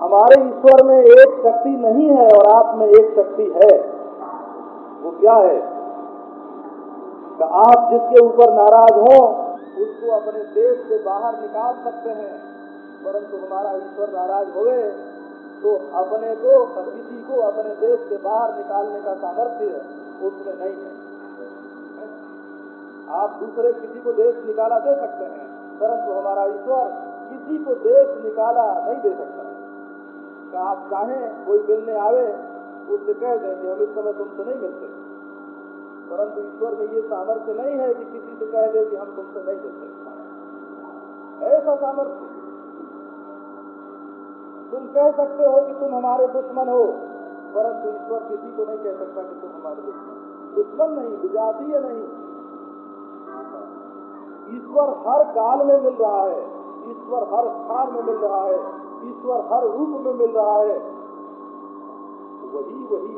हमारे ईश्वर में एक शक्ति नहीं है और आप में एक शक्ति है। वो क्या है? कि आप जिसके ऊपर नाराज़ हो, उसको अपने देश से बाहर निकाल सकते हैं। परंतु हमारा ईश्वर नाराज़ होवे तो अपने को, किसी को अपने देश से बाहर निकालने का सामर्थ्य उसमें नहीं है। आप दूसरे किसी को देश निकाला दे सकते हैं, परंतु हमारा ईश्वर किसी को देश निकाला नहीं दे सकता। कि आप चाहें, कोई मिलने आवे, उससे कह दें कि हम इस समय तुमसे नहीं मिलते। परंतु ईश्वर में ये सामर्थ्य नहीं है कि किसी से कह दे कि हम तुमसे नहीं मिलते। ऐसा सामर्थ्य तुम कह सकते हो कि तुम हमारे दुश्मन हो, परंतु ईश्वर किसी को नहीं कह सकता कि तुम हमारे दुश्मन दुश्मन नहीं, विजातीय नहीं। ईश्वर हर काल में मिल रहा है, ईश्वर हर स्थान में मिल रहा है। ईश्वर हर रूप में मिल रहा है। वही वही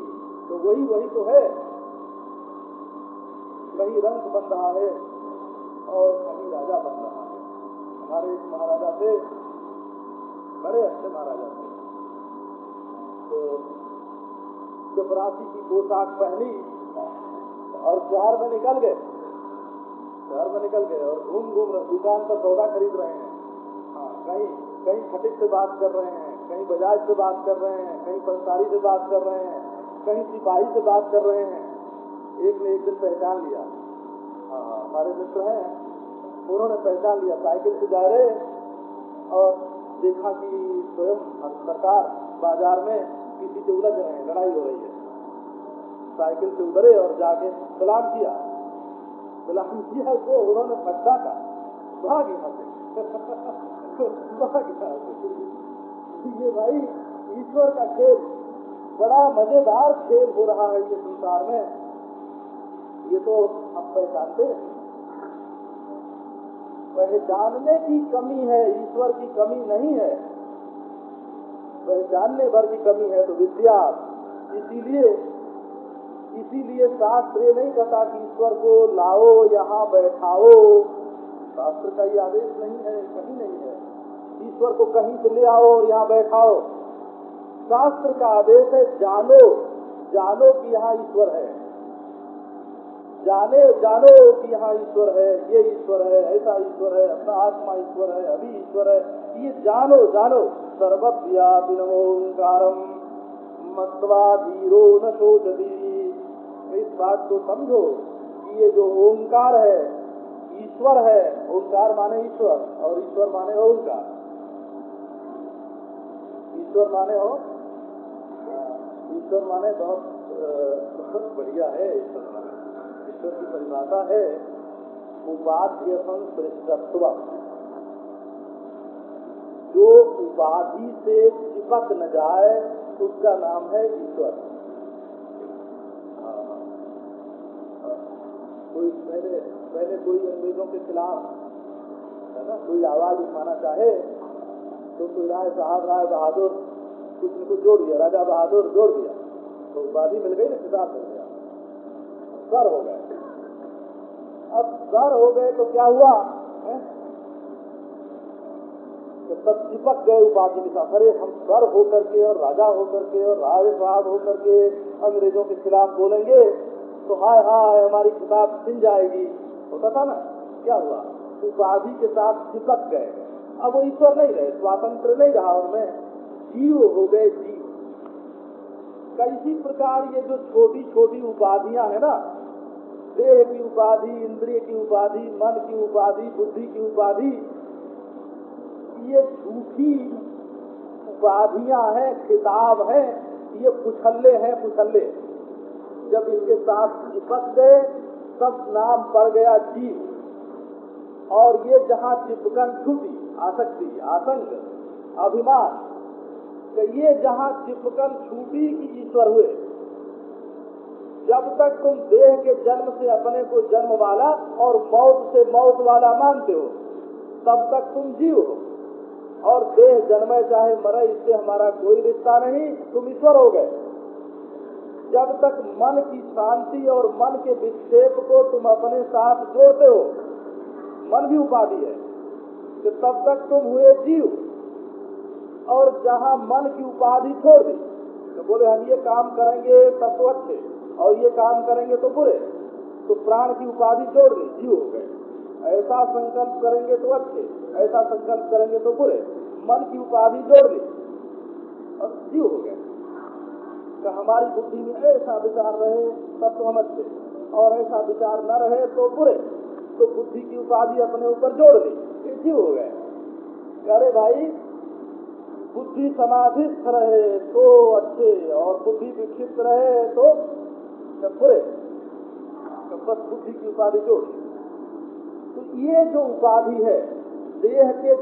तो वही वही तो है। कहीं रंग बन रहा है और कहीं राजा बन रहा है। हमारे एक महाराजा थे, बड़े अच्छे महाराजा थे। तो जब राशि की पोशाक पहनी और शहर में निकल गए, शहर में निकल गए और घूम घूम दुकान पर सौदा खरीद रहे हैं। हाँ कहीं कहीं खटिक से बात कर रहे हैं, कहीं बजाज से बात कर रहे हैं, कहीं पंसारी से बात कर रहे हैं, कहीं सिपाही से बात कर रहे हैं, एक ने एक दिन पहचान लिया। हाँ हमारे मित्र हैं, उन्होंने पहचान लिया, साइकिल से जा रहे और देखा कि स्वयं सरकार बाज़ार में किसी से उलझ रहे हैं, लड़ाई हो रही है। साइकिल से उतरे और जाके सलाम किया। सलाम किया तो उन्होंने फट्टा का, भाग यहाँ से। ये भाई, ईश्वर का खेल, बड़ा मज़ेदार खेल हो रहा है ये संसार में। ये तो हम पहचानते पहचानने की कमी है, ईश्वर की कमी नहीं है। पहचानने भर की कमी है तो विद्या। इसीलिए इसीलिए शास्त्र ये नहीं कहता कि ईश्वर को लाओ, यहाँ बैठाओ। शास्त्र का ये आदेश नहीं है, कहीं नहीं है। ईश्वर को कहीं से ले आओ और यहाँ बैठाओ। शास्त्र का आदेश है, जानो जानो कि यहाँ ईश्वर है। जाने, जानो कि यहाँ ईश्वर है, ये ईश्वर है, ऐसा ईश्वर है, अपना आत्मा ईश्वर है, अभी ईश्वर है। ये जानो जानो। सर्वव्यापिनोंकारम मत्वा धीरो न शोचती। इस बात को समझो कि ये जो ओंकार है ईश्वर है ओंकार माने ईश्वर, और ईश्वर माने ओंकार ईश्वर माने हो? ईश्वर माने बहुत बहुत बढ़िया है ईश्वर माने। ईश्वर की परिभाषा है उपाध्य संसृष्टत्व जो उपाधि से चिपक न जाए, उसका नाम है ईश्वर। कोई पहले पहले कोई अंग्रेज़ों के खिलाफ, है ना, कोई आवाज़ उठाना चाहे तो कोई राय साहब, राय बहादुर, कुछ कुछ जोड़ दिया, राजा बहादुर जोड़ दिया तो उपाधि मिल गई ना खिताब मिल गया सर हो गए। अब सर हो गए तो क्या हुआ, है? तो सब चिपक गए उपाधि के साथ। अरे, हम सर होकर के और राजा होकर के और राज साहब होकर के अंग्रेज़ों के खिलाफ बोलेंगे तो हाय हाय हमारी किताब छिन जाएगी। होता था ना, क्या हुआ? उपाधि के साथ चिपक गए। अब वो ईश्वर नहीं रहे, स्वातंत्र नहीं रहा उनमें। जीव हो गए जीव। कैसी प्रकार ये जो छोटी छोटी उपाधियाँ है ना, देह की उपाधि, इंद्रिय की उपाधि, मन की उपाधि, बुद्धि की उपाधि, ये झूठी उपाधियाँ हैं, खिताब हैं, ये पुछल्ले हैं पुछल्ले जब इसके साथ चिपक गए, तब नाम पड़ गया जीव। और ये जहाँ चिपकन छूटी, आसक्ति आसंग अभिमान तो ये जहाँ चिपकन छूटी कि ईश्वर हुए। जब तक तुम देह के जन्म से अपने को जन्म वाला और मौत से मौत वाला मानते हो, तब तक तुम जीव हो। और देह जन्मे चाहे मरे, इससे हमारा कोई रिश्ता नहीं, तुम ईश्वर हो गए। जब तक मन की शांति और मन के विक्षेप को तुम अपने साथ जोड़ते हो, मन भी उपाधि है कि तब तक तुम हुए जीव। और जहाँ मन की उपाधि छोड़ दी तो बोले, हम ये काम करेंगे तब तो अच्छे, और ये काम करेंगे तो बुरे। तो प्राण की उपाधि छोड़ दी, जीव हो गए। ऐसा संकल्प करेंगे तो अच्छे, ऐसा संकल्प करेंगे तो बुरे। मन की उपाधि जोड़ ली और जीव हो गए। कि हमारी बुद्धि में ऐसा विचार रहे, तब तो हम अच्छे और ऐसा विचार न रहे तो बुरे। तो बुद्धि की उपाधि अपने ऊपर जोड़ ली ये हो गए। अरे भाई, बुद्धि समाधिस्थ रहे तो अच्छे, और बुद्धि विक्षिप्त रहे तो बुरे। तो बस बुद्धि की उपाधि जोड़ तो ये जो उपाधि है, देह के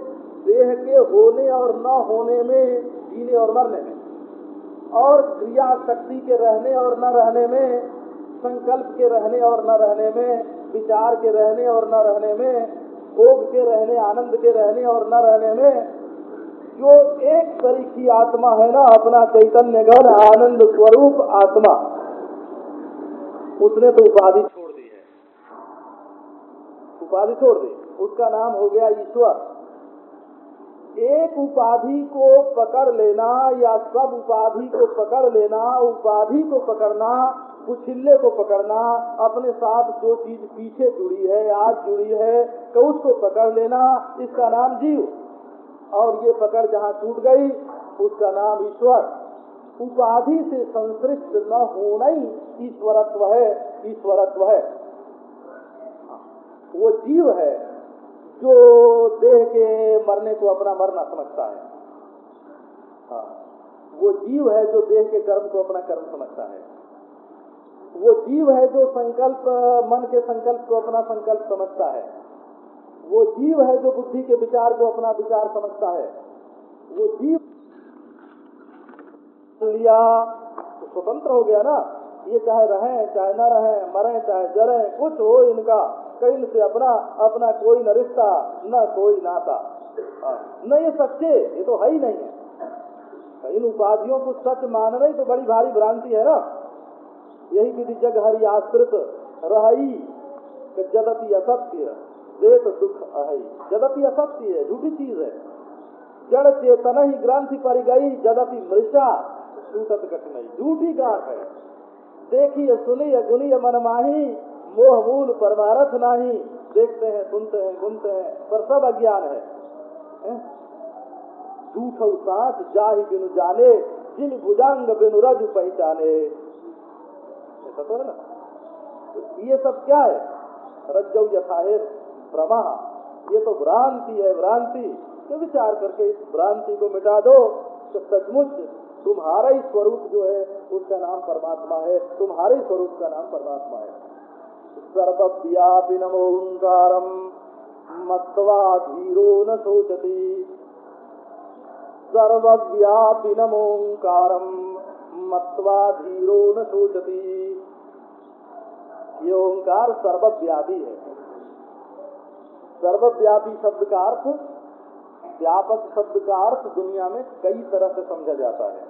देह के होने और न होने में, जीने और मरने में और क्रिया शक्ति के रहने और न रहने में, संकल्प के रहने और न रहने में, विचार के रहने और न रहने में, भोग के रहने, आनंद के रहने और न रहने में, जो एक तरीकी आत्मा है ना, अपना चैतन्य गण आनंद स्वरूप आत्मा, उसने तो उपाधि छोड़ दी है। उपाधि छोड़ दी। उसका नाम हो गया ईश्वर। एक उपाधि को पकड़ लेना या सब उपाधि को पकड़ लेना, उपाधि को पकड़ना कुचिल्ले को पकड़ना, अपने साथ जो चीज़ पीछे जुड़ी है, आज जुड़ी है तो उसको पकड़ लेना। इसका नाम जीव। और ये पकड़ जहाँ टूट गई, उसका नाम ईश्वर। उपाधि से संश्रिष्ट न होना ही ईश्वरत्व है ईश्वरत्व है। वो जीव है। जो देह के मरने को अपना मरना समझता है। हाँ वो जीव है जो देह के कर्म को अपना कर्म समझता है। वो जीव है जो संकल्प, मन के संकल्प को अपना संकल्प समझता है। वो जीव है जो बुद्धि के विचार को अपना विचार समझता है। वो जीव लिया तो स्वतंत्र हो गया ना। ये चाहे रहे, चाहे न रहे, मरे, चाहे जरे, कुछ हो इनका। कहीं से अपना अपना कोई न रिश्ता न कोई नाता। न ये सच्चे, ये तो है ही नहीं है। इन उपाधियों को सच मानना ही तो बड़ी भारी भ्रांति है ना। यही विधि जग हरि आश्रित रही जदपि असत्य, देत दुख अहि जदपि असत्य है, झूठी चीज़ है। जड़ चेतन ही ग्रंथि पर गई, जदपि मृषा झूठी गांठ है। देखिए सुनिए गुनिय मनमाही मोह मूल परमारथ नाही. देखते हैं, सुनते हैं, गुनते हैं, पर सब अज्ञान है। झूठ सांस जाहि बिनु जाने, जिन भुजांग बिनु रज पहचाने। ऐसा तो है ना? तो ये सब क्या है? रज्जौ यथाहे भ्रमा ये तो भ्रांति है, भ्रांति। तो विचार करके इस भ्रांति को मिटा दो। तो सचमुच तुम्हारा ही स्वरूप जो है, उसका नाम परमात्मा है। तुम्हारे स्वरूप का नाम परमात्मा है। सर्वव्यापी मत्वा धीरो न सोचती सर्वव्यापी मत्वा धीरो न सोचती ये ओंकार सर्वव्यापी है। सर्वव्यापी शब्द का अर्थ, व्यापक शब्द का अर्थ दुनिया में कई तरह से समझा जाता है।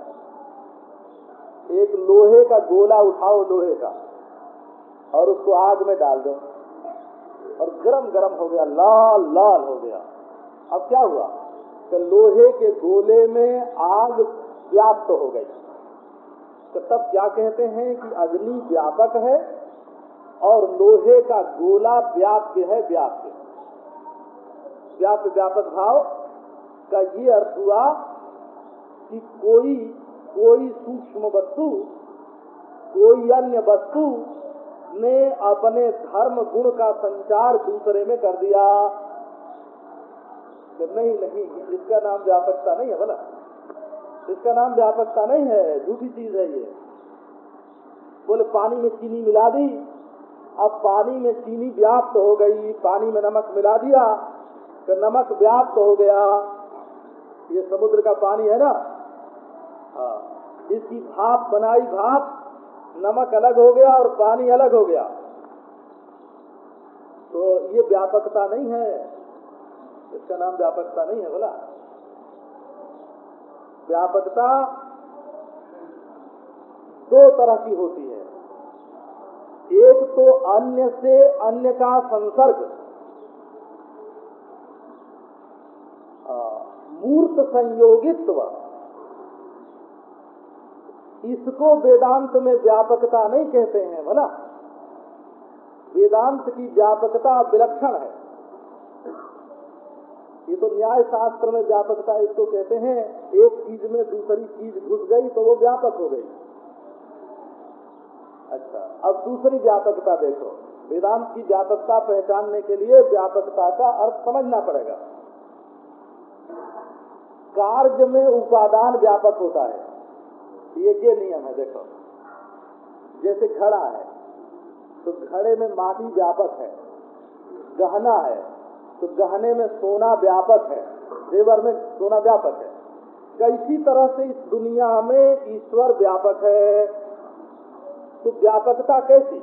एक लोहे का गोला उठाओ लोहे का। और उसको आग में डाल दो। और गरम गरम हो गया, लाल लाल हो गया। अब क्या हुआ? कि लोहे के गोले में आग व्याप्त तो हो गई। तो तब क्या कहते हैं कि अग्नि व्यापक है और लोहे का गोला व्याप्य है व्याप्य व्याप्य व्यापक भाव का ये अर्थ हुआ कि कोई कोई सूक्ष्म वस्तु, कोई अन्य वस्तु ने अपने धर्म गुण का संचार दूसरे में कर दिया। नहीं नहीं, इसका नाम व्यापकता नहीं है बोला इसका नाम व्यापकता नहीं है, झूठी चीज़ है ये। बोले, पानी में चीनी मिला दी। अब पानी में चीनी व्याप्त हो गई, पानी में नमक मिला दिया तो नमक व्याप्त हो गया। ये समुद्र का पानी है ना? हाँ इसकी भाप, बनाई भाप नमक अलग हो गया और पानी अलग हो गया। तो ये व्यापकता नहीं है। इसका नाम व्यापकता नहीं है, बोला। व्यापकता दो तरह की होती है। एक तो अन्य से अन्य का संसर्ग। मूर्त संयोगित्व। इसको वेदांत में व्यापकता नहीं कहते हैं बोला वेदांत की व्यापकता विलक्षण है। ये तो न्याय शास्त्र में व्यापकता इसको कहते हैं, एक चीज़ में दूसरी चीज़ घुस गई तो वो व्यापक हो गई। अच्छा अब दूसरी व्यापकता देखो। वेदांत की व्यापकता पहचानने के लिए व्यापकता का अर्थ समझना पड़ेगा। कार्य में उपादान व्यापक होता है। ये ये नियम है देखो। जैसे घड़ा है तो घड़े में माटी व्यापक है। गहना है तो गहने में सोना व्यापक है। जेवर में सोना व्यापक है। कैसी तरह से इस दुनिया में ईश्वर व्यापक है? तो व्यापकता कैसी?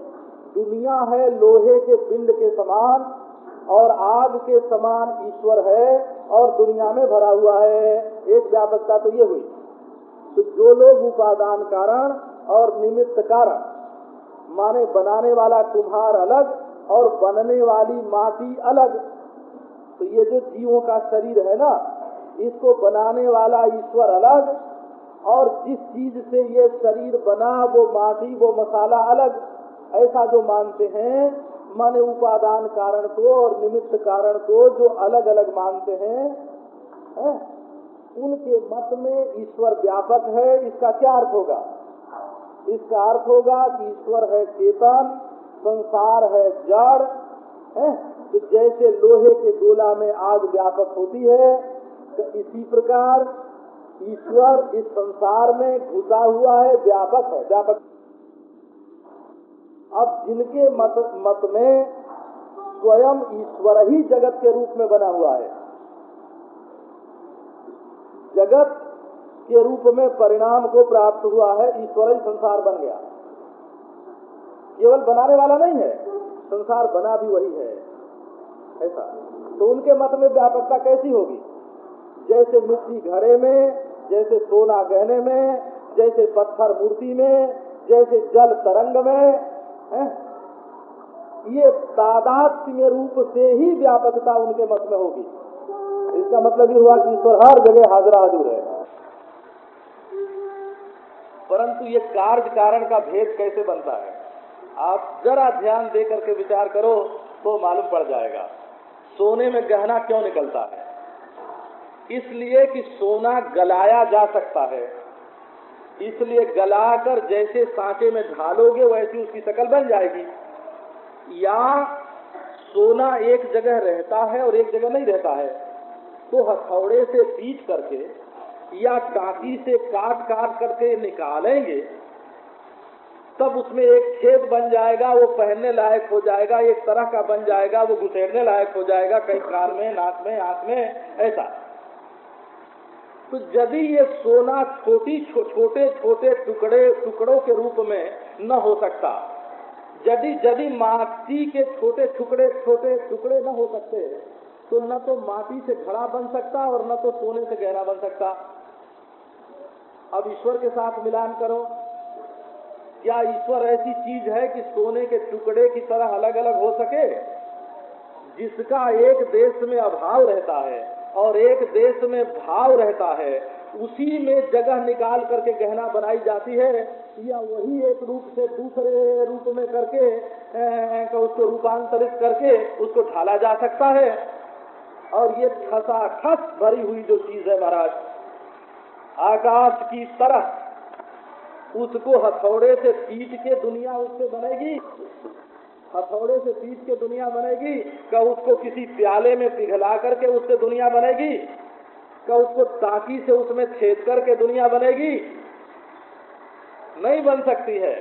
दुनिया है लोहे के पिंड के समान, और आग के समान ईश्वर है, और दुनिया में भरा हुआ है। एक व्यापकता तो ये हुई। तो जो लोग उपादान कारण और निमित्त कारण, माने बनाने वाला कुम्हार अलग और बनने वाली माटी अलग तो ये जो जीवों का शरीर है ना, इसको बनाने वाला ईश्वर अलग, और जिस चीज़ से ये शरीर बना, वो माटी, वो मसाला अलग, ऐसा जो मानते हैं, माने उपादान कारण को और निमित्त कारण को जो अलग अलग मानते हैं, है? उनके मत में ईश्वर व्यापक है, इसका क्या अर्थ होगा? इसका अर्थ होगा कि ईश्वर है चेतन, संसार है जड़, है? तो जैसे लोहे के गोला में आग व्यापक होती है तो इसी प्रकार ईश्वर इस संसार में घुसा हुआ है, व्यापक है, व्यापक। अब जिनके मत मत में स्वयं ईश्वर ही जगत के रूप में बना हुआ है जगत के रूप में परिणाम को प्राप्त हुआ है, ईश्वर ही संसार बन गया। केवल बनाने वाला नहीं है, संसार बना भी वही है। ऐसा। तो उनके मत में व्यापकता कैसी होगी? जैसे मिट्टी घड़े में, जैसे सोना गहने में, जैसे पत्थर मूर्ति में, जैसे जल तरंग में, है? ये तादात्म्य रूप से ही व्यापकता उनके मत में होगी। इसका मतलब ये हुआ कि ईश्वर हर जगह हाजरा हाजुर है। परंतु ये कार्य कारण का भेद कैसे बनता है? आप जरा ध्यान दे करके विचार करो तो मालूम पड़ जाएगा। सोने में गहना क्यों निकलता है? इसलिए कि सोना गलाया जा सकता है। इसलिए गलाकर जैसे सांचे में ढालोगे, वैसी उसकी शकल बन जाएगी। या सोना एक जगह रहता है और एक जगह नहीं रहता है। तो हथौड़े से पीट करके या टाकी से काट काट करके निकालेंगे तब उसमें एक छेद बन जाएगा वो पहनने लायक हो जाएगा एक तरह का बन जाएगा वो घुसेड़ने लायक हो जाएगा कहीं कान में नाक में आँख में ऐसा। तो यदि ये सोना छोटी छो, छोटे छोटे टुकड़े टुकड़ों के रूप में न हो सकता यदि यदि माटी के छोटे टुकड़े छोटे टुकड़े न हो सकते तो न तो माटी से घड़ा बन सकता और न तो सोने से गहरा बन सकता। अब ईश्वर के साथ मिलान करो। क्या ईश्वर ऐसी चीज़ है कि सोने के टुकड़े की तरह अलग अलग हो सके? जिसका एक देश में अभाव रहता है और एक देश में भाव रहता है उसी में जगह निकाल करके गहना बनाई जाती है या वही एक रूप से दूसरे रूप में करके ए, उसको रूपांतरित करके उसको ढाला जा सकता है। और ये खसा खस भरी हुई जो चीज़ है महाराज, आकाश की तरह उसको हथौड़े से पीट के दुनिया उससे बनेगी। हथौड़े से पीट के दुनिया बनेगी, क्या उसको किसी प्याले में पिघला करके उससे दुनिया बनेगी? क्या उसको ताकी से उसमें छेद करके दुनिया बनेगी? नहीं बन सकती है।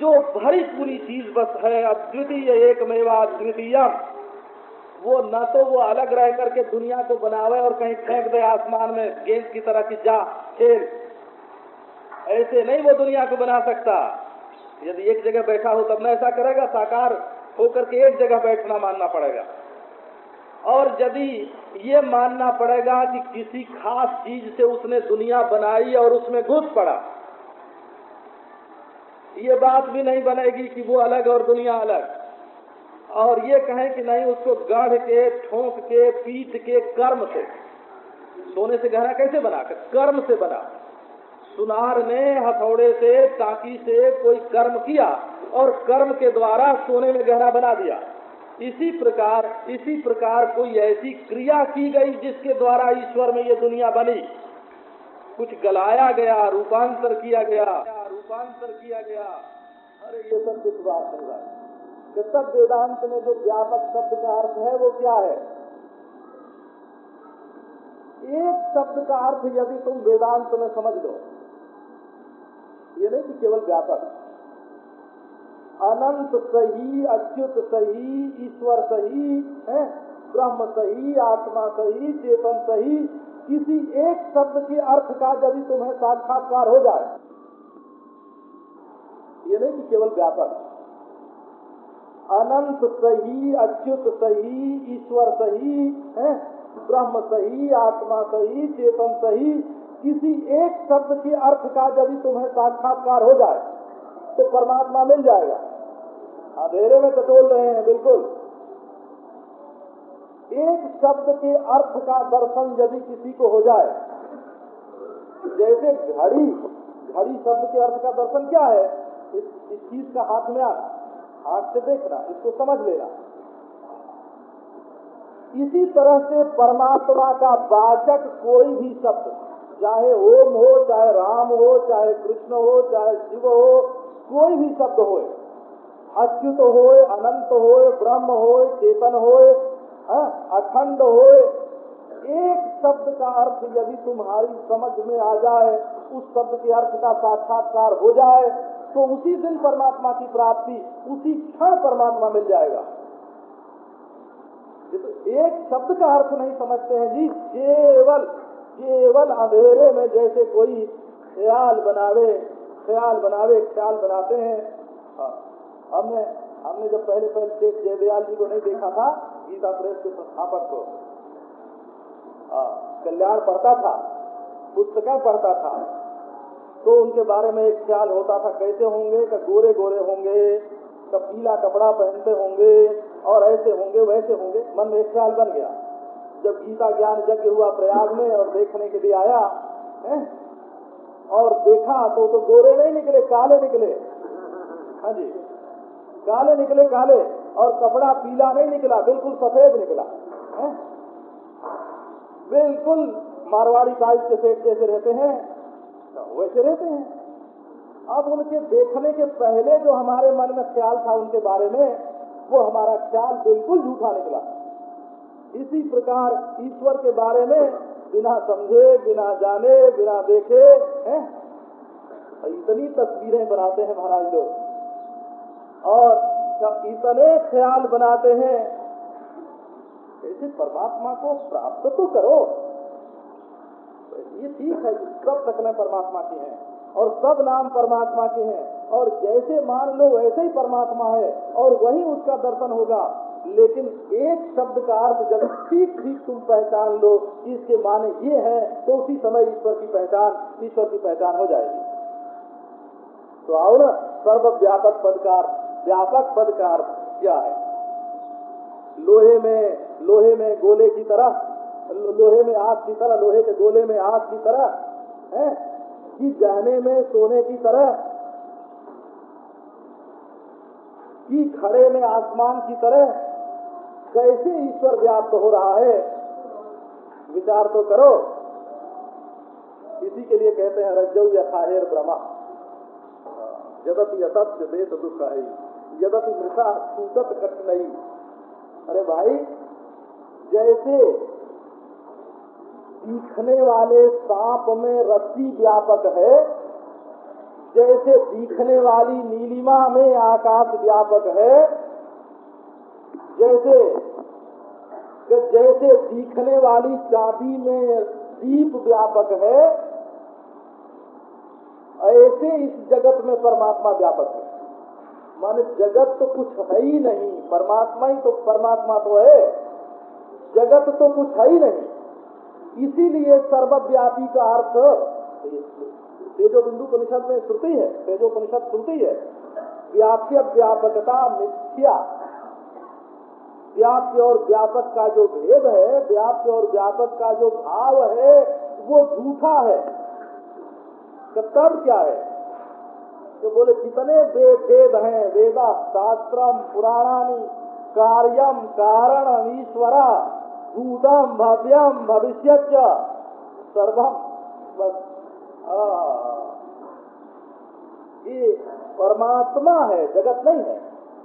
जो भरी पूरी चीज़ बस है, अद्वितीय एक मेवा अद्वितीय वो न तो वो अलग रह करके दुनिया को बनावे और कहीं फेंक दे आसमान में गेंद की तरह की जा खेल। ऐसे नहीं वो दुनिया को बना सकता। यदि एक जगह बैठा हो तब न ऐसा करेगा, साकार होकर के एक जगह बैठना मानना पड़ेगा। और यदि ये मानना पड़ेगा कि किसी खास चीज़ से उसने दुनिया बनाई और उसमें घुस पड़ा, ये बात भी नहीं बनेगी कि वो अलग और दुनिया अलग। और ये कहें कि नहीं, उसको गढ़ के, ठोंक के, पीट के, कर्म से, सोने से गहरा कैसे बना? कर्म से बना। सुनार ने हथौड़े से, टाकी से कोई कर्म किया और कर्म के द्वारा सोने में गहरा बना दिया। इसी प्रकार इसी प्रकार कोई ऐसी क्रिया की गई जिसके द्वारा ईश्वर में ये दुनिया बनी। कुछ गलाया गया, रूपांतर किया गया। रूपांतर किया गया। अरे, ये सब कुछ बात नहीं तब वेदांत में जो व्यापक शब्द का अर्थ है, वो क्या है? एक शब्द का अर्थ यदि तुम वेदांत में समझ लो, ये नहीं कि केवल व्यापक, अनंत सही, अच्युत सही, ईश्वर सही, है? ब्रह्म सही, आत्मा सही, चेतन सही, किसी एक शब्द के अर्थ का यदि तुम्हें साक्षात्कार हो जाए, ये नहीं कि केवल व्यापक। अनंत सही अच्युत सही ईश्वर सही है? ब्रह्म सही आत्मा सही चेतन सही किसी एक शब्द के अर्थ का यदि तुम्हें साक्षात्कार हो जाए तो परमात्मा मिल जाएगा। अंधेरे में टटोल रहे हैं बिल्कुल। एक शब्द के अर्थ का दर्शन यदि किसी को हो जाए जैसे घड़ी घड़ी शब्द के अर्थ का दर्शन क्या है? इस, इस चीज़ का हाथ में आना। हाथ से देखना इसको समझ लेना इसी तरह से परमात्मा का वाचक कोई भी शब्द, चाहे ओम हो, चाहे राम हो, चाहे कृष्ण हो, चाहे शिव हो, कोई भी शब्द हो अच्युत हो अनंत हो ब्रह्म हो चेतन हो, अखंड हो एक शब्द का अर्थ यदि तुम्हारी समझ में आ जाए, उस शब्द के अर्थ का साक्षात्कार हो जाए तो उसी दिन परमात्मा की प्राप्ति उसी क्षण परमात्मा मिल जाएगा। तो एक शब्द का अर्थ नहीं समझते हैं जी। केवल केवल अंधेरे में जैसे कोई ख्याल बनावे ख्याल बनावे, ख्याल बनाते हैं। हमने हमने जब पहले पहले शेख जयदयाल जी को नहीं देखा था, गीता प्रेस के संस्थापक को। कल्याण पढ़ता था, पुस्तकें पढ़ता था। तो उनके बारे में एक ख्याल होता था कैसे होंगे का गोरे गोरे होंगे, का पीला कपड़ा पहनते होंगे और ऐसे होंगे, वैसे होंगे। मन में एक ख्याल बन गया। जब गीता ज्ञान यज्ञ हुआ प्रयाग में और देखने के लिए आया, है? और देखा तो तो गोरे नहीं निकले, काले निकले। हाँ जी। काले निकले, काले। और कपड़ा पीला नहीं निकला, बिल्कुल सफ़ेद निकला। है? बिल्कुल मारवाड़ी टाइप के सेठ जैसे रहते हैं। वैसे रहते हैं। अब उनके देखने के पहले जो हमारे मन में ख्याल था उनके बारे में, वो हमारा ख्याल बिल्कुल झूठा निकला। इसी प्रकार ईश्वर के बारे में बिना समझे, बिना जाने, बिना देखे, हैं? इतनी तस्वीरें बनाते हैं महाराज लोग। और इतने ख्याल बनाते हैं ऐसे परमात्मा को प्राप्त तो करो। ये ठीक है सब शक्लें परमात्मा की हैं और सब नाम परमात्मा के हैं और जैसे मान लो वैसे ही परमात्मा है और वही उसका दर्शन होगा। लेकिन एक शब्द का अर्थ जब ठीक ठीक तुम पहचान लो इसके माने ये है तो उसी समय ईश्वर की पहचान, ईश्वर की पहचान हो जाएगी। तो आओ ना सर्व व्यापक पदकार, व्यापक पद का अर्थ क्या है? लोहे में लोहे में गोले की तरह लोहे में आग की तरह, लोहे के गोले में आग की तरह, है? कि गहने में सोने की तरह, कि खड़े में आसमान की तरह, कैसे ईश्वर व्याप्त हो रहा है? विचार तो करो। इसी के लिए कहते हैं, रज्जौ यथाहेर ब्रह्मा। यदपि असत्य देत दुख है यदपि मृषा सूतत कट नहीं अरे भाई, जैसे दिखने वाले सांप में रस्सी व्यापक है, जैसे दिखने वाली नीलिमा में आकाश व्यापक है, जैसे कि जैसे दिखने वाली चांदी में दीप व्यापक है, ऐसे इस जगत में परमात्मा व्यापक है। मान जगत तो कुछ है ही नहीं, परमात्मा ही तो परमात्मा तो है, जगत तो कुछ है ही नहीं। इसीलिए सर्वव्यापी का अर्थ तेजो बिंदु परिषद में श्रुति है तेजो परिषद श्रुति है, व्याप्य व्यापकता मिथ्या। व्याप्य और व्यापक का जो भेद है, व्याप्य और व्यापक का जो भाव है, वो झूठा है। तो तब क्या है? तो बोले, जितने भेद हैं वेदा शास्त्रम पुराणानी कार्यम कारण ईश्वरा भूतम भव्यम भविष्य सर्वम बस। ये परमात्मा है, जगत नहीं है।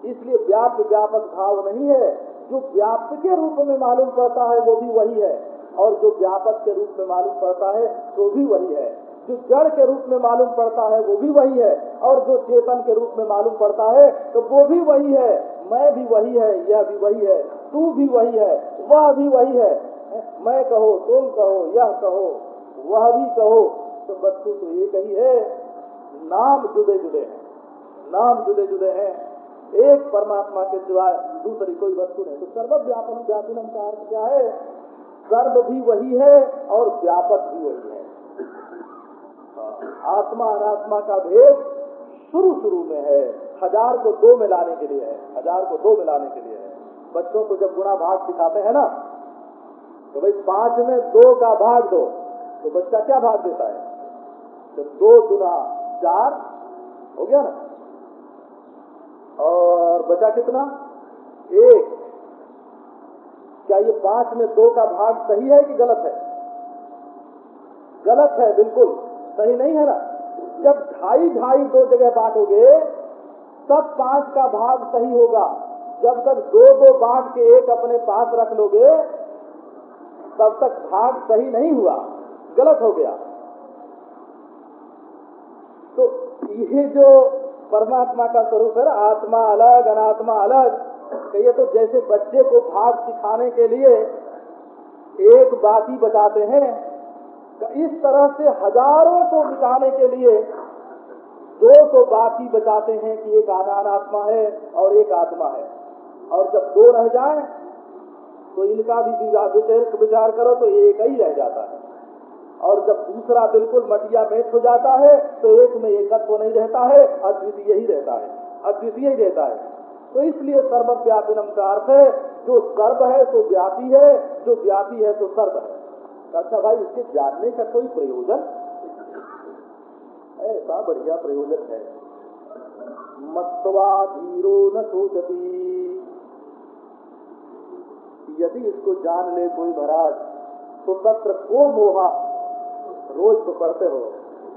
इसलिए व्याप्त व्यापक भाव नहीं है। जो व्याप्त के रूप में मालूम पड़ता है, वो भी वही है। और जो व्यापक के रूप में मालूम पड़ता है तो भी वही है। जो जड़ के रूप में मालूम पड़ता है, वो भी वही है। और जो चेतन के रूप में मालूम पड़ता है तो वो भी वही है। मैं भी वही है, यह भी वही है। तू भी वही है, वह भी वही है। मैं कहो, तुम कहो, यह कहो, वह भी कहो तो वस्तु तो एक ही है, नाम जुदे जुदे हैं, नाम जुदे जुदे हैं। एक परमात्मा के सिवाय दूसरी कोई वस्तु नहीं। तो सर्वव्यापन व्यापनम का अर्थ क्या है? सर्व भी वही है और व्यापक भी वही है। आत्मा अनात्मा का भेद शुरू शुरू में है। हज़ार को दो में लाने के लिए है। हज़ार को दो में लाने के लिए बच्चों को जब गुणा भाग सिखाते हैं ना तो भाई पाँच में दो का भाग दो तो बच्चा क्या भाग देता है? तो दो गुना चार, हो गया ना? और बचा कितना? एक। क्या ये पाँच में दो का भाग सही है कि गलत है? गलत है, बिल्कुल। सही नहीं है ना? जब ढाई ढाई दो जगह बांटोगे, तब पाँच का भाग सही होगा। जब तक दो दो बांट के एक अपने पास रख लोगे, तब तक भाग सही नहीं हुआ, गलत हो गया। तो ये जो परमात्मा का स्वरूप है, आत्मा अलग, अनात्मा अलग कहिए तो जैसे बच्चे को भाग सिखाने के लिए एक बात ही बताते हैं इस तरह से हज़ारों को मिटाने के लिए दो को बाकी बचाते हैं कि एक अनात्मा है और एक आत्मा है। और जब दो रह जाए तो इनका भी विचार करो तो एक ही रह जाता है। और जब दूसरा बिल्कुल मटिया मेट हो जाता है तो एक में एकत्व तो नहीं रहता है, अद्वितीय ही रहता है। अद्वितीय ही रहता है। तो इसलिए सर्वव्यापिनम का अर्थ है, जो सर्व है तो व्यापी है, जो व्यापी है तो सर्व है। अच्छा भाई, इसके जानने का कोई प्रयोजन? ऐसा बढ़िया प्रयोजन है। मत्वा धीरो न सोचती। यदि इसको जान ले कोई महाराज तो तत्र को मोहा? रोज तो पढ़ते हो।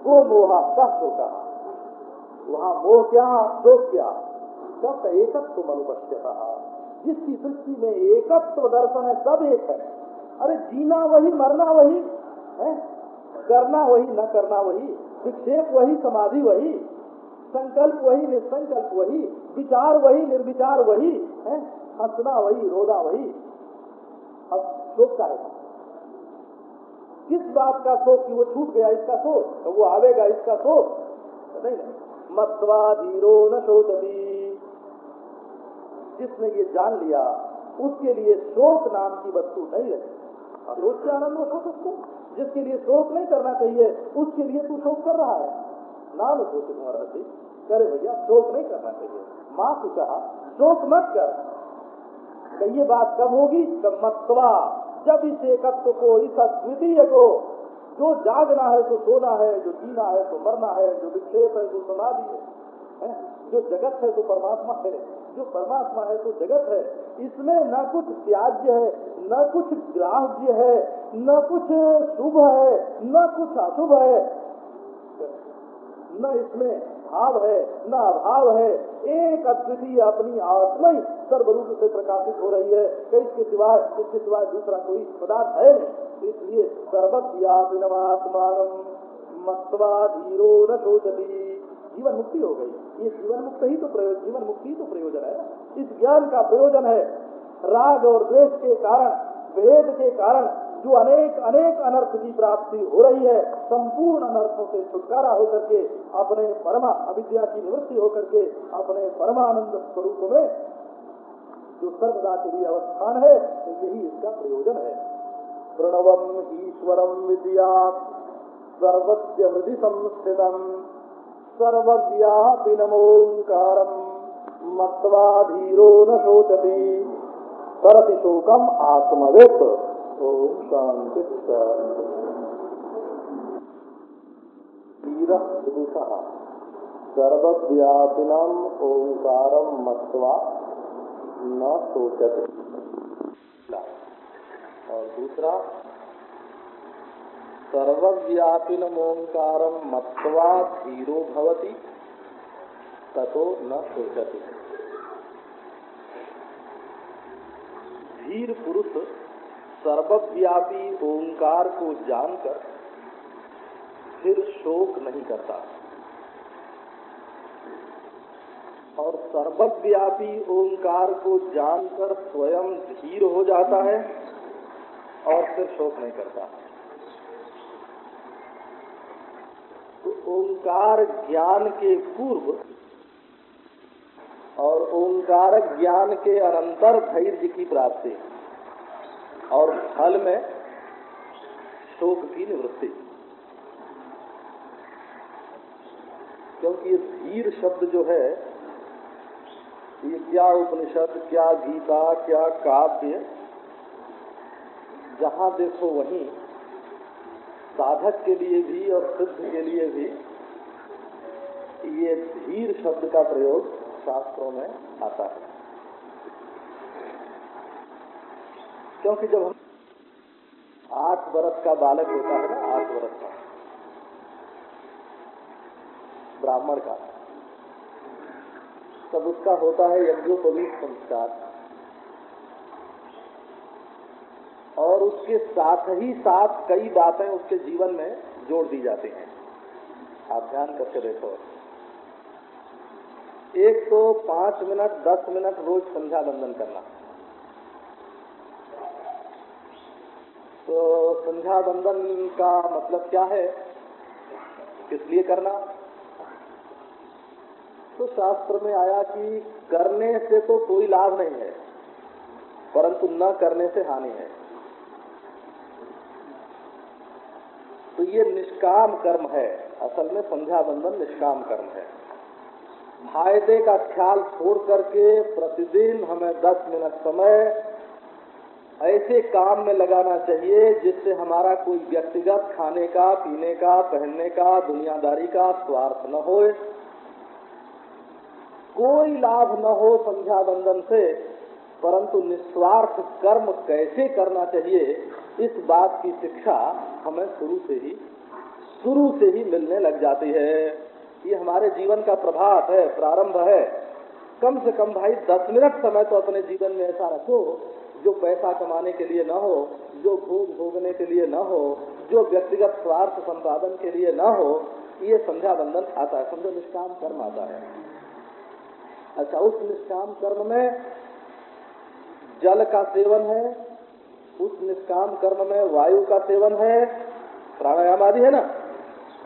को मोहा? कह तो कहा। वहाँ मोह क्या? शोक क्या? कब एकत्व मनुपत्य कहा जिसकी दृष्टि में एकत्व दर्शन है, सब एक है। अरे जीना वही, मरना वही, है? करना वही, न करना वही, विक्षेप वही, समाधि वही, संकल्प वही, निसंकल्प वही, विचार वही, निर्विचार वही, है? हंसना वही, रोना वही अब शोक का है। किस बात का शोक कि वो छूट गया, इसका शोक तो वो आवेगा, इसका शोक तो नहीं नहीं मत्वा धीरो न शोचती। जिसने ये जान लिया, उसके लिए शोक नाम की वस्तु नहीं रही। रोज से आनंद हो सकते जिसके लिए शोक नहीं करना चाहिए, उसके लिए तू शोक कर रहा है। नाम सोच तुम्हारा करे भैया, शोक नहीं करना चाहिए। माँ को कहा, शोक मत कर। ये बात कब होगी? मत्वा जब इस एकत्व को, इस अद्वितीय को, जो जागना है तो सोना है, जो जीना है तो मरना है, जो विक्षेप है तो समाधि है? जो जगत है तो परमात्मा है। जो परमात्मा है तो जगत है। इसमें न कुछ त्याज्य है, न कुछ ग्राह्य है, न कुछ शुभ है, न कुछ अशुभ है। न इसमें भाव है, न अभाव है, एक अद्वितीय अपनी आत्मा ही सर्वरूप से प्रकाशित हो रही है इसके सिवाय इसके सिवाय दूसरा कोई पदार्थ है नहीं। इसलिए सर्वत्यात्मान मत्वा न सोचती जीवन मुक्ति हो गई। ये जीवन मुक्त ही तो प्रयोजन जीवन मुक्ति ही तो प्रयोजन है। इस ज्ञान का प्रयोजन है। राग और द्वेष के कारण भेद के कारण जो अनेक अनेक अनर्थ की प्राप्ति हो रही है, संपूर्ण अनर्थों से छुटकारा होकर के, अपने परमा अविद्या की निवृत्ति होकर के, अपने परमानंद स्वरूप में, जो सर्वदा के लिए अवस्थान है तो यही इसका प्रयोजन है। प्रणवम ईश्वरम विद्या, सर्वस्य हृदय संस्थितम सर्वव्यापी नमोकारम मत्वा धीरो न शोचती। सरति शोकम आत्मवेत ओंकारम मत्वा न सोचते और दूसरा सर्वव्यापिन ओंकारम मत्वा धीरो भवती, ततो न सोचती धीर पुरुष सर्वव्यापी ओंकार को जानकर फिर शोक नहीं करता। और सर्वव्यापी ओंकार को जानकर स्वयं धीर हो जाता है और फिर शोक नहीं करता। तो ओंकार ज्ञान के पूर्व और ओंकार ज्ञान के अनंतर धैर्य की प्राप्ति। और फल में शोक की निवृत्ति। क्योंकि ये धीर शब्द जो है, ये क्या उपनिषद, क्या गीता, क्या काव्य, जहाँ देखो वहीं साधक के लिए भी और सिद्ध के लिए भी ये धीर शब्द का प्रयोग शास्त्रों में आता है। क्योंकि जब हम आठ वर्ष का बालक होता है ना, आठ वर्ष का। ब्राह्मण का। तब उसका होता है यज्ञोपवीत संस्कार। और उसके साथ ही साथ कई बातें उसके जीवन में जोड़ दी जाती हैं। आप ध्यान करके देखो। एक तो पाँच मिनट, दस मिनट रोज संध्या बंदन करना। तो संध्या बंदन का मतलब क्या है? किस लिए करना? तो शास्त्र में आया कि करने से तो कोई लाभ नहीं है, परंतु न करने से हानि है। तो ये निष्काम कर्म है। असल में संध्या बंदन निष्काम कर्म है। फ़ायदे का ख्याल छोड़ करके प्रतिदिन हमें 10 मिनट समय ऐसे काम में लगाना चाहिए जिससे हमारा कोई व्यक्तिगत खाने का, पीने का, पहनने का, दुनियादारी का स्वार्थ न हो कोई लाभ न हो संध्या बंधन से, परंतु निस्वार्थ कर्म कैसे करना चाहिए, इस बात की शिक्षा हमें शुरू से ही, शुरू से ही मिलने लग जाती है। ये हमारे जीवन का प्रभात है, प्रारंभ है। कम से कम भाई दस मिनट समय तो अपने जीवन में ऐसा रखो। जो पैसा कमाने के लिए न हो, जो भोग भोगने के लिए न हो, जो व्यक्तिगत स्वार्थ संपादन के लिए न हो, ये संध्या बंधन आता है। समझो, निष्काम कर्म आता है। अच्छा उस निष्काम कर्म में जल का सेवन है, उस निष्काम कर्म में वायु का सेवन है, प्राणायाम आदि है ना?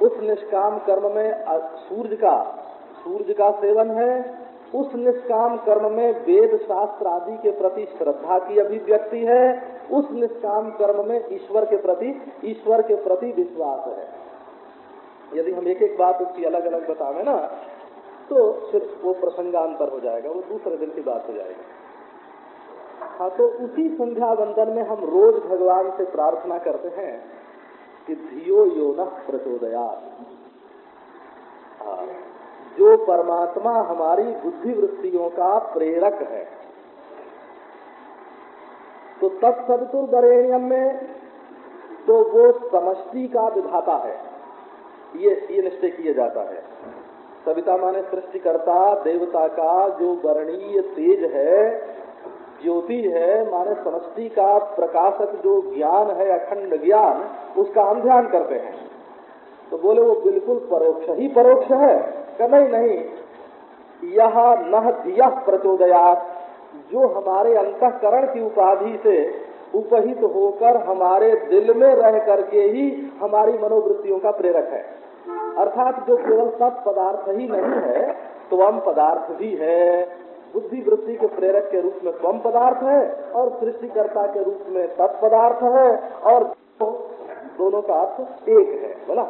उस निष्काम कर्म में सूर्य का सूर्य का सेवन है उस निष्काम कर्म में वेद शास्त्र आदि के प्रति श्रद्धा की अभिव्यक्ति है उस निष्काम कर्म में ईश्वर के प्रति ईश्वर के प्रति विश्वास है। यदि हम एक एक बात उसकी अलग अलग बतावे ना तो फिर वो प्रसंगांतर हो जाएगा वो दूसरे दिन की बात हो जाएगी। हाँ तो उसी संध्या बंदन में हम रोज भगवान से प्रार्थना करते हैं कि धियो यो न प्रचोदया हाँ, जो परमात्मा हमारी बुद्धि वृत्तियों का प्रेरक है। तो तत्सवितुर्वरेण्यम में तो वो समष्टि का विधाता है। ये ये निश्चय किया जाता है। सविता माने सृष्टिकर्ता, देवता का जो वर्णीय तेज है, ज्योति है, माने समष्टि का प्रकाशक जो ज्ञान है, अखंड ज्ञान, उसका हम ध्यान करते हैं। तो बोले वो बिल्कुल परोक्ष ही परोक्ष है। क्या नहीं। यह न दिया प्रचोदयात। जो हमारे अंतकरण की उपाधि से उपहित होकर हमारे दिल में रह करके ही हमारी मनोवृत्तियों का प्रेरक है। अर्थात जो केवल सब पदार्थ ही नहीं है स्वम पदार्थ भी है। बुद्धि वृत्ति के प्रेरक के रूप में स्वम पदार्थ है और सृष्टिकर्ता के रूप में तत्पदार्थ है और दोनों का अर्थ एक है बोला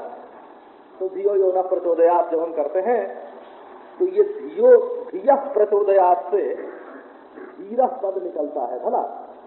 तो धियो योना प्रचोदयात जब हम करते हैं तो ये धियो, धिया प्रचोदयात से धीरा पद निकलता है, भला।